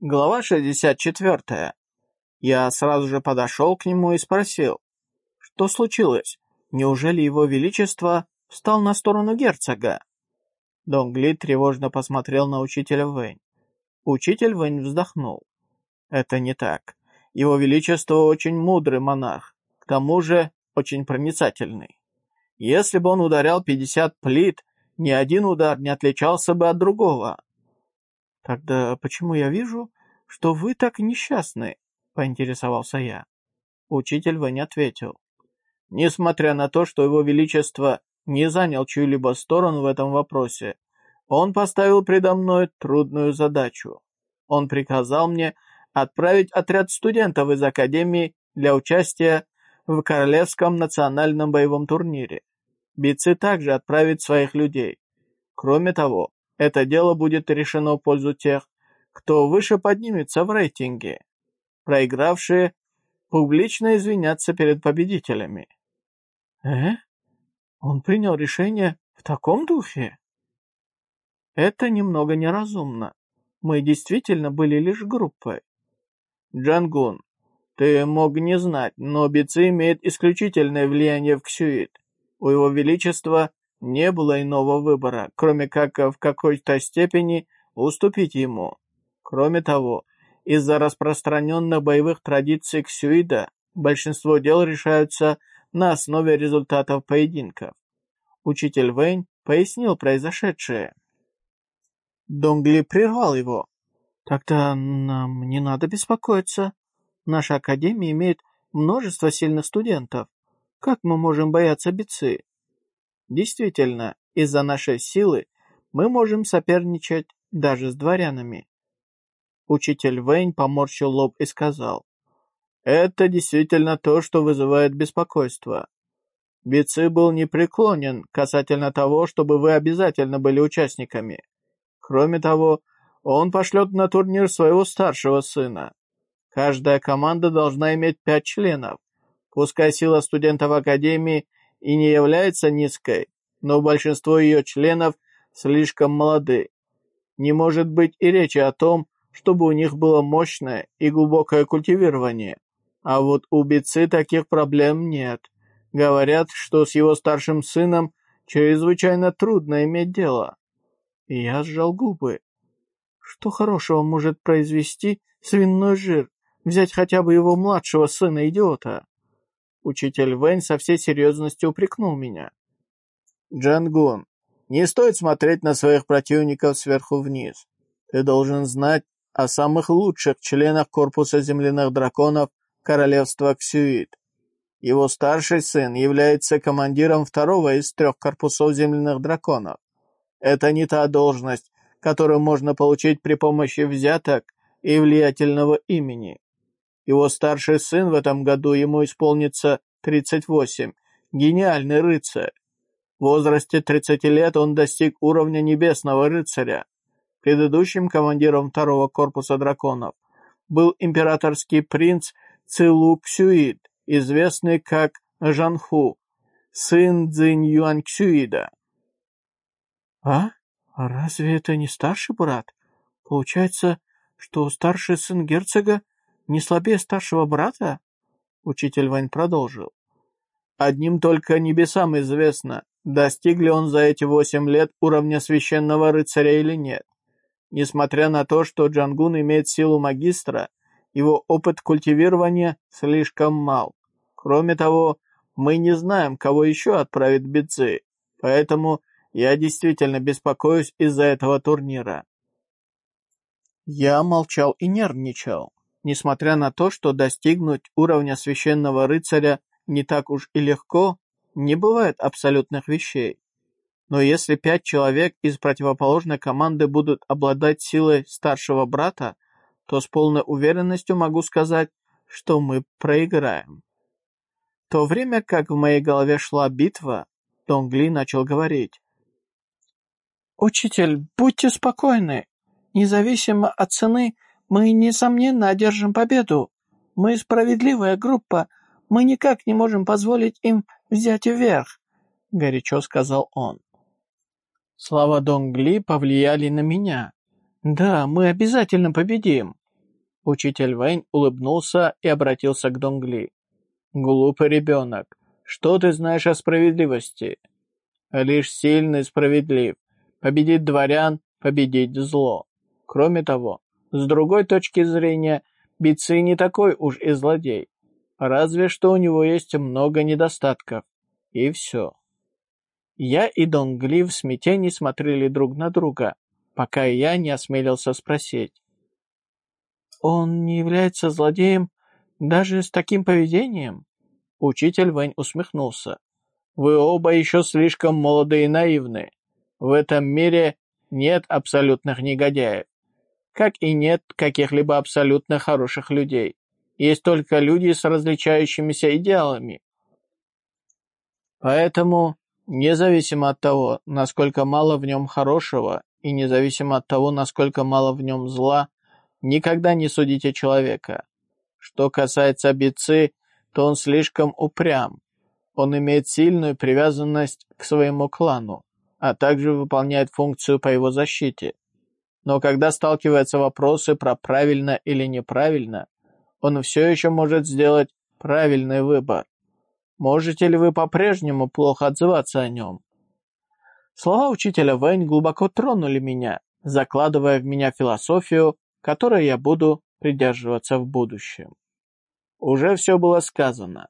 Глава 64. Я сразу же подошел к нему и спросил, что случилось? Неужели его величество встал на сторону герцога? Донгли тревожно посмотрел на учителя Вэнь. Учитель Вэнь вздохнул. Это не так. Его величество очень мудрый монах, к тому же очень проницательный. Если бы он ударял 50 плит, ни один удар не отличался бы от другого. «Тогда почему я вижу, что вы так несчастны?» — поинтересовался я. Учитель Вэнь ответил. «Несмотря на то, что его величество не занял чью-либо сторону в этом вопросе, он поставил предо мной трудную задачу. Он приказал мне отправить отряд студентов из Академии для участия в Королевском национальном боевом турнире. Бицы также отправить своих людей. Кроме того, это дело будет решено в пользу тех, кто выше поднимется в рейтинге. Проигравшие публично извинятся перед победителями. Э? Он принял решение в таком духе? Это немного неразумно. Мы действительно были лишь группой. Джангун, ты мог не знать, но Бицы имеет исключительное влияние в Ксюит. У его величества не было иного выбора, кроме как в какой-то степени уступить ему. Кроме того, из-за распространенных боевых традиций Ксюида большинство дел решаются на основе результатов поединков. Учитель Вэнь пояснил произошедшее. Донгли прервал его. «Тогда нам не надо беспокоиться. Наша академия имеет множество сильных студентов. Как мы можем бояться бицы? Действительно, из-за нашей силы мы можем соперничать даже с дворянами. Учитель Вэнь поморщил лоб и сказал, «Это действительно то, что вызывает беспокойство. Бицы был непреклонен касательно того, чтобы вы обязательно были участниками. Кроме того, он пошлет на турнир своего старшего сына. Каждая команда должна иметь пять членов. Пускай сила студентов Академии и не является низкой, но большинство ее членов слишком молоды. Не может быть и речи о том, чтобы у них было мощное и глубокое культивирование. А вот у Бицы таких проблем нет. Говорят, что с его старшим сыном чрезвычайно трудно иметь дело. И я сжал губы. Что хорошего может произвести свиной жир? Взять хотя бы его младшего сына-идиота. Учитель Вэнь со всей серьезностью упрекнул меня. «Джангун, не стоит смотреть на своих противников сверху вниз. Ты должен знать о самых лучших членах корпуса земляных драконов королевства Ксюит. Его старший сын является командиром второго из трех корпусов земляных драконов. Это не та должность, которую можно получить при помощи взяток и влиятельного имени. Его старший сын в этом году ему исполнится 38. Гениальный рыцарь. В возрасте 30 лет он достиг уровня небесного рыцаря. Предыдущим командиром второго корпуса драконов был императорский принц Цилу Ксюид, известный как Жанху, сын Цзинь Юань Ксюида. «А? Разве это не старший брат? Получается, что старший сын герцога не слабее старшего брата?» Учитель Вань продолжил. «Одним только небесам известно, достиг ли он за эти восемь лет уровня священного рыцаря или нет. Несмотря на то, что Джангун имеет силу магистра, его опыт культивирования слишком мал. Кроме того, мы не знаем, кого еще отправит Бици, поэтому я действительно беспокоюсь из-за этого турнира». Я молчал и нервничал. Несмотря на то, что достигнуть уровня священного рыцаря не так уж и легко, не бывает абсолютных вещей. Но если пять человек из противоположной команды будут обладать силой старшего брата, то с полной уверенностью могу сказать, что мы проиграем. В то время как в моей голове шла битва, Донгли начал говорить. «Учитель, будьте спокойны. Независимо от цены, мы, несомненно, одержим победу. Мы справедливая группа. Мы никак не можем позволить им взять вверх», — горячо сказал он. Слова Донгли повлияли на меня. «Да, мы обязательно победим. Учитель Вэнь улыбнулся и обратился к Донгли. «Глупый ребенок, что ты знаешь о справедливости? Лишь сильный справедлив. Победить дворян, победить зло. Кроме того, с другой точки зрения, Бици не такой уж и злодей. Разве что у него есть много недостатков. И все». Я и Донгли в смятении смотрели друг на друга, пока я не осмелился спросить. «Он не является злодеем даже с таким поведением?» Учитель Вэнь усмехнулся. «Вы оба еще слишком молоды и наивны. В этом мире нет абсолютных негодяев, как и нет каких-либо абсолютно хороших людей. Есть только люди с различающимися идеалами. Поэтому, независимо от того, насколько мало в нем хорошего, и независимо от того, насколько мало в нем зла, никогда не судите человека. Что касается Бицы, то он слишком упрям. Он имеет сильную привязанность к своему клану, а также выполняет функцию по его защите. Но когда сталкиваются вопросы про правильно или неправильно, он все еще может сделать правильный выбор. Можете ли вы по-прежнему плохо отзываться о нем? Слова учителя Вэнь глубоко тронули меня, закладывая в меня философию, которой я буду придерживаться в будущем. Уже все было сказано.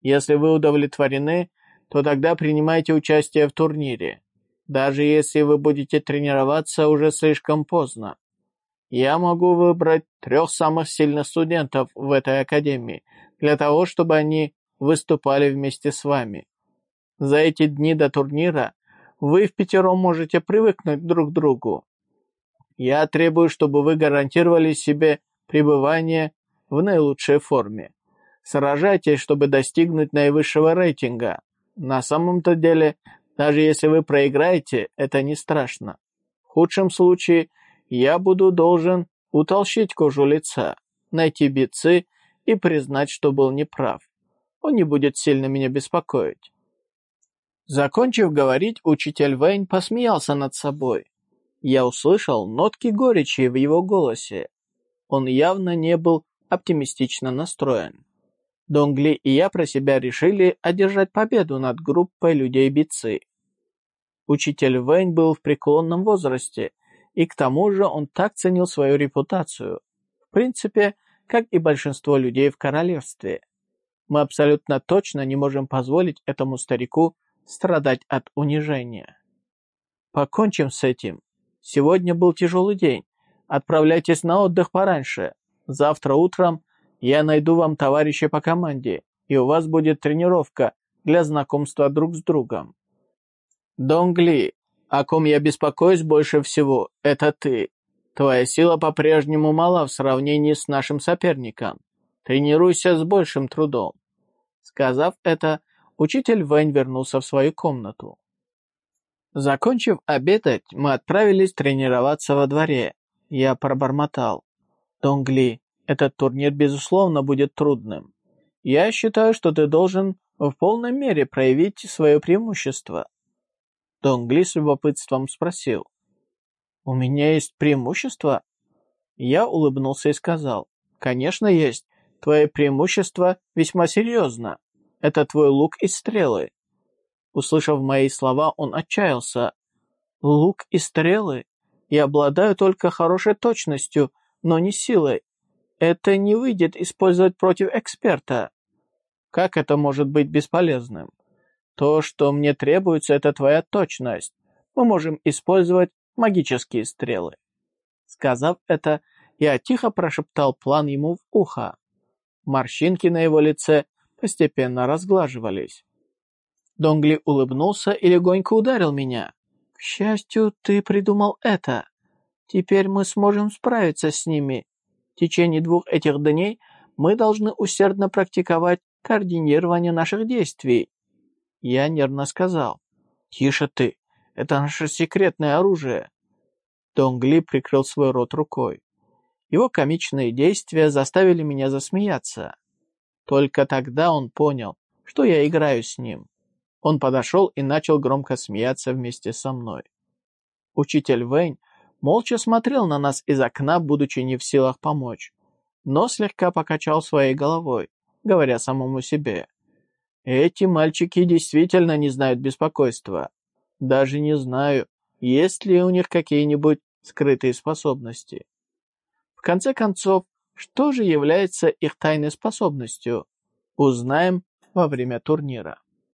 Если вы удовлетворены, то тогда принимайте участие в турнире. Даже если вы будете тренироваться уже слишком поздно. Я могу выбрать трех самых сильных студентов в этой академии, для того, чтобы они выступали вместе с вами. За эти дни до турнира вы в пятером можете привыкнуть друг к другу. Я требую, чтобы вы гарантировали себе пребывание в наилучшей форме. Сражайтесь, чтобы достигнуть наивысшего рейтинга. На самом-то деле, даже если вы проиграете, это не страшно. В худшем случае, я буду должен утолщить кожу лица, найти бицы и признать, что был неправ. Он не будет сильно меня беспокоить. Закончив говорить, учитель Вейн посмеялся над собой. Я услышал нотки горечи в его голосе. Он явно не был оптимистично настроен. Донгли и я про себя решили одержать победу над группой людей-бицы. Учитель Вэнь был в преклонном возрасте, и к тому же он так ценил свою репутацию. В принципе, как и большинство людей в королевстве. Мы абсолютно точно не можем позволить этому старику страдать от унижения. Покончим с этим. Сегодня был тяжелый день. Отправляйтесь на отдых пораньше. Завтра утром я найду вам товарища по команде, и у вас будет тренировка для знакомства друг с другом. Донгли, о ком я беспокоюсь больше всего, это ты. Твоя сила по-прежнему мала в сравнении с нашим соперником. Тренируйся с большим трудом. Сказав это, учитель Вэнь вернулся в свою комнату. Закончив обедать, мы отправились тренироваться во дворе. Я пробормотал. Донгли, этот турнир, безусловно, будет трудным. Я считаю, что ты должен в полной мере проявить свое преимущество. Донгли с любопытством спросил. «У меня есть преимущество?» Я улыбнулся и сказал. «Конечно есть. Твое преимущество весьма серьезно. Это твой лук и стрелы». Услышав мои слова, он отчаялся. «Лук и стрелы? Я обладаю только хорошей точностью, но не силой. Это не выйдет использовать против эксперта. Как это может быть бесполезным? То, что мне требуется, это твоя точность. Мы можем использовать магические стрелы. Сказав это, я тихо прошептал план ему в ухо. Морщинки на его лице постепенно разглаживались. Донгли улыбнулся и легонько ударил меня. «К счастью, ты придумал это. Теперь мы сможем справиться с ними в течение двух этих дней мы должны усердно практиковать координирование наших действий. Я нервно сказал. Тише ты, это наше секретное оружие. Донгли прикрыл свой рот рукой. Его комичные действия заставили меня засмеяться. Только тогда он понял, что я играю с ним. Он подошел и начал громко смеяться вместе со мной. Учитель Вэнь молча смотрел на нас из окна, будучи не в силах помочь. но слегка покачал своей головой, говоря самому себе. Эти мальчики действительно не знают беспокойства. Даже не знаю, есть ли у них какие-нибудь скрытые способности. В конце концов, что же является их тайной способностью? Узнаем во время турнира.